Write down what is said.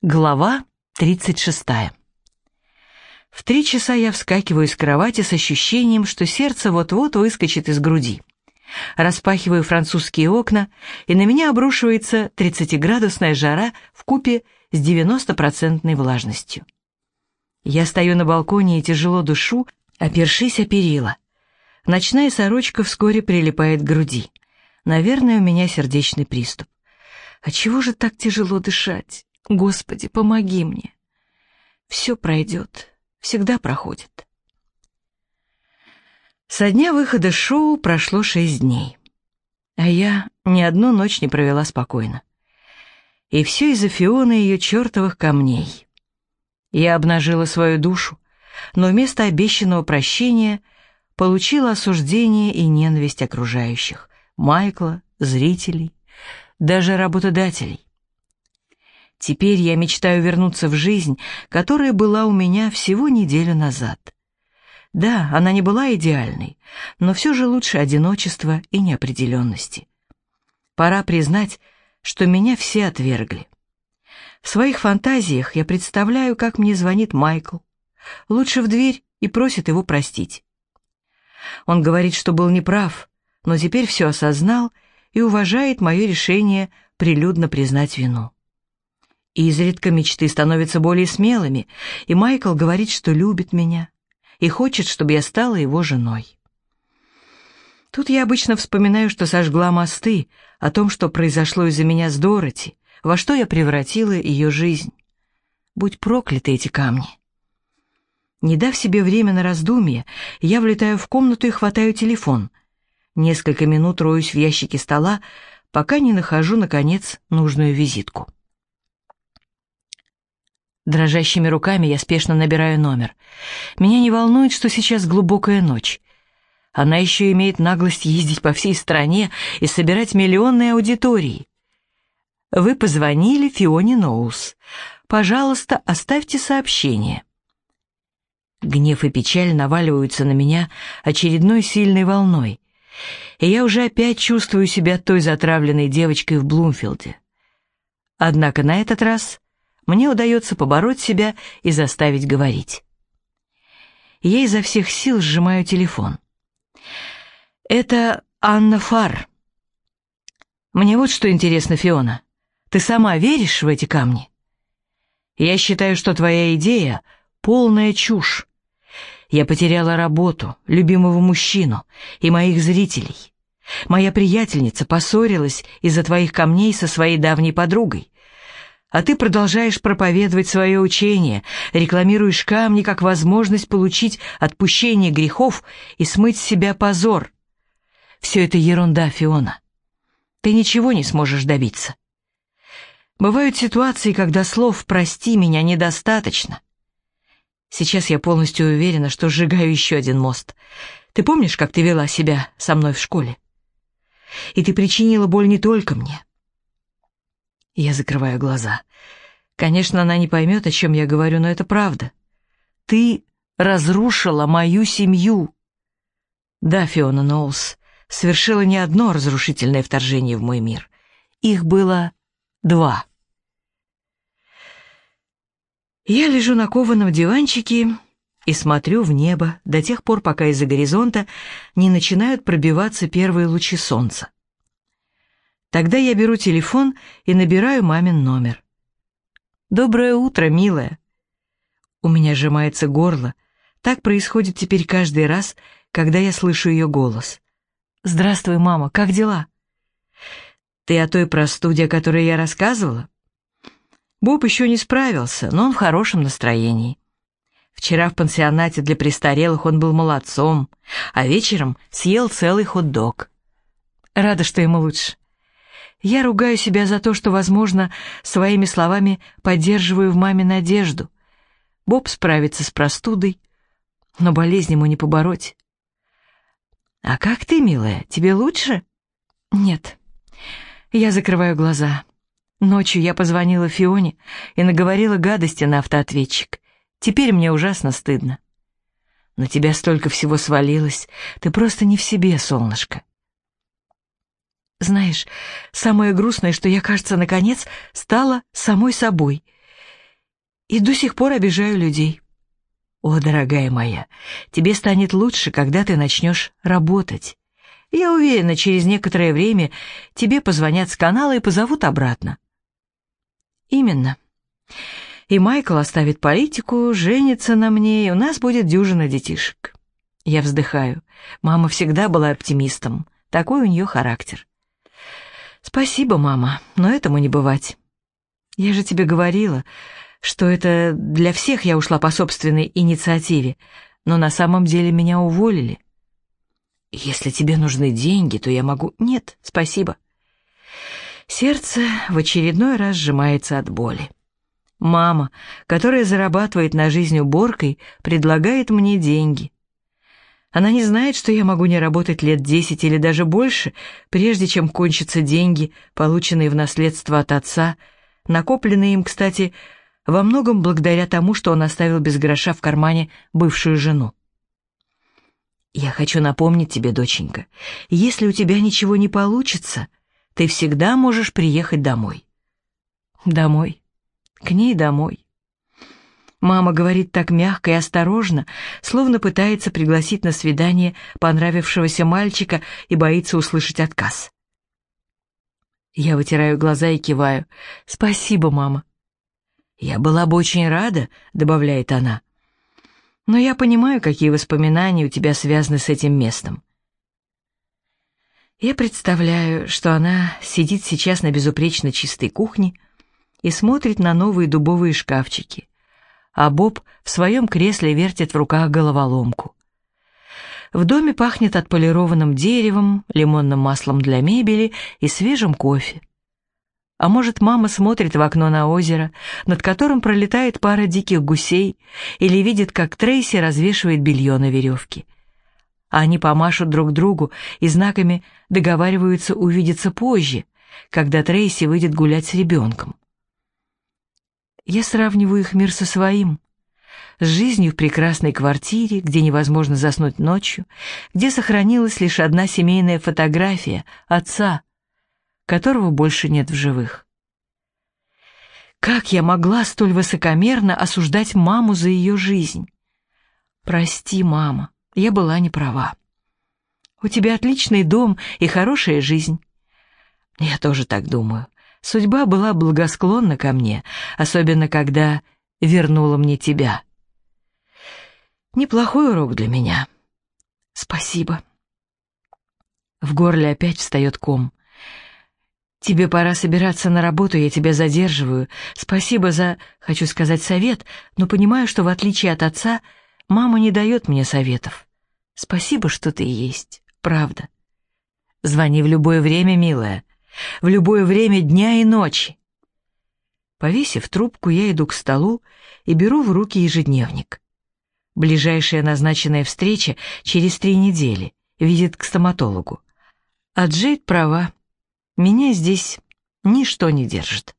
Глава 36. В три часа я вскакиваю с кровати с ощущением, что сердце вот-вот выскочит из груди. Распахиваю французские окна, и на меня обрушивается 30-градусная жара в купе с 90% влажностью. Я стою на балконе и тяжело душу, опершись о перила. Ночная сорочка вскоре прилипает к груди. Наверное, у меня сердечный приступ. А чего же так тяжело дышать? Господи, помоги мне. Все пройдет, всегда проходит. Со дня выхода шоу прошло шесть дней, а я ни одну ночь не провела спокойно. И все из-за Фионы и ее чертовых камней. Я обнажила свою душу, но вместо обещанного прощения получила осуждение и ненависть окружающих, Майкла, зрителей, даже работодателей. Теперь я мечтаю вернуться в жизнь, которая была у меня всего неделю назад. Да, она не была идеальной, но все же лучше одиночества и неопределенности. Пора признать, что меня все отвергли. В своих фантазиях я представляю, как мне звонит Майкл. Лучше в дверь и просит его простить. Он говорит, что был неправ, но теперь все осознал и уважает мое решение прилюдно признать вину. Изредка мечты становятся более смелыми, и Майкл говорит, что любит меня и хочет, чтобы я стала его женой. Тут я обычно вспоминаю, что сожгла мосты, о том, что произошло из-за меня с Дороти, во что я превратила ее жизнь. Будь прокляты эти камни. Не дав себе время на раздумье, я влетаю в комнату и хватаю телефон. Несколько минут роюсь в ящике стола, пока не нахожу, наконец, нужную визитку. Дрожащими руками я спешно набираю номер. Меня не волнует, что сейчас глубокая ночь. Она еще имеет наглость ездить по всей стране и собирать миллионные аудитории. Вы позвонили Фионе Ноус. Пожалуйста, оставьте сообщение. Гнев и печаль наваливаются на меня очередной сильной волной, и я уже опять чувствую себя той затравленной девочкой в Блумфилде. Однако на этот раз мне удается побороть себя и заставить говорить. Я изо всех сил сжимаю телефон. Это Анна Фар. Мне вот что интересно, Фиона. Ты сама веришь в эти камни? Я считаю, что твоя идея — полная чушь. Я потеряла работу, любимого мужчину и моих зрителей. Моя приятельница поссорилась из-за твоих камней со своей давней подругой а ты продолжаешь проповедовать свое учение, рекламируешь камни как возможность получить отпущение грехов и смыть с себя позор. Все это ерунда, Фиона. Ты ничего не сможешь добиться. Бывают ситуации, когда слов «прости меня» недостаточно. Сейчас я полностью уверена, что сжигаю еще один мост. Ты помнишь, как ты вела себя со мной в школе? И ты причинила боль не только мне. Я закрываю глаза. Конечно, она не поймет, о чем я говорю, но это правда. Ты разрушила мою семью. Да, Фиона Ноулс совершила не одно разрушительное вторжение в мой мир. Их было два. Я лежу на кованом диванчике и смотрю в небо до тех пор, пока из-за горизонта не начинают пробиваться первые лучи солнца. Тогда я беру телефон и набираю мамин номер. «Доброе утро, милая!» У меня сжимается горло. Так происходит теперь каждый раз, когда я слышу ее голос. «Здравствуй, мама, как дела?» «Ты о той простуде, о которой я рассказывала?» Боб еще не справился, но он в хорошем настроении. Вчера в пансионате для престарелых он был молодцом, а вечером съел целый хот-дог. Рада, что ему лучше. Я ругаю себя за то, что, возможно, своими словами поддерживаю в маме надежду. Боб справится с простудой, но болезнь ему не побороть. «А как ты, милая, тебе лучше?» «Нет». Я закрываю глаза. Ночью я позвонила Фионе и наговорила гадости на автоответчик. Теперь мне ужасно стыдно. На тебя столько всего свалилось, ты просто не в себе, солнышко. Знаешь, самое грустное, что я, кажется, наконец стала самой собой. И до сих пор обижаю людей. О, дорогая моя, тебе станет лучше, когда ты начнешь работать. Я уверена, через некоторое время тебе позвонят с канала и позовут обратно. Именно. И Майкл оставит политику, женится на мне, и у нас будет дюжина детишек. Я вздыхаю. Мама всегда была оптимистом. Такой у нее характер. Спасибо, мама, но этому не бывать. Я же тебе говорила, что это для всех я ушла по собственной инициативе, но на самом деле меня уволили. Если тебе нужны деньги, то я могу... Нет, спасибо. Сердце в очередной раз сжимается от боли. Мама, которая зарабатывает на жизнь уборкой, предлагает мне деньги. Она не знает, что я могу не работать лет десять или даже больше, прежде чем кончатся деньги, полученные в наследство от отца, накопленные им, кстати, во многом благодаря тому, что он оставил без гроша в кармане бывшую жену. Я хочу напомнить тебе, доченька, если у тебя ничего не получится, ты всегда можешь приехать домой. Домой. К ней домой. Мама говорит так мягко и осторожно, словно пытается пригласить на свидание понравившегося мальчика и боится услышать отказ. Я вытираю глаза и киваю. «Спасибо, мама». «Я была бы очень рада», — добавляет она. «Но я понимаю, какие воспоминания у тебя связаны с этим местом. Я представляю, что она сидит сейчас на безупречно чистой кухне и смотрит на новые дубовые шкафчики, а Боб в своем кресле вертит в руках головоломку. В доме пахнет отполированным деревом, лимонным маслом для мебели и свежим кофе. А может, мама смотрит в окно на озеро, над которым пролетает пара диких гусей, или видит, как Трейси развешивает белье на веревке — а они помашут друг другу и знаками договариваются увидеться позже, когда Трейси выйдет гулять с ребенком. Я сравниваю их мир со своим, с жизнью в прекрасной квартире, где невозможно заснуть ночью, где сохранилась лишь одна семейная фотография отца, которого больше нет в живых. Как я могла столь высокомерно осуждать маму за ее жизнь? Прости, мама. Я была не права. У тебя отличный дом и хорошая жизнь. Я тоже так думаю. Судьба была благосклонна ко мне, особенно когда вернула мне тебя. Неплохой урок для меня. Спасибо. В горле опять встает ком. Тебе пора собираться на работу, я тебя задерживаю. Спасибо за, хочу сказать, совет, но понимаю, что в отличие от отца, мама не дает мне советов. Спасибо, что ты есть, правда. Звони в любое время, милая, в любое время дня и ночи. Повесив трубку, я иду к столу и беру в руки ежедневник. Ближайшая назначенная встреча через три недели, визит к стоматологу. А Джейд права, меня здесь ничто не держит.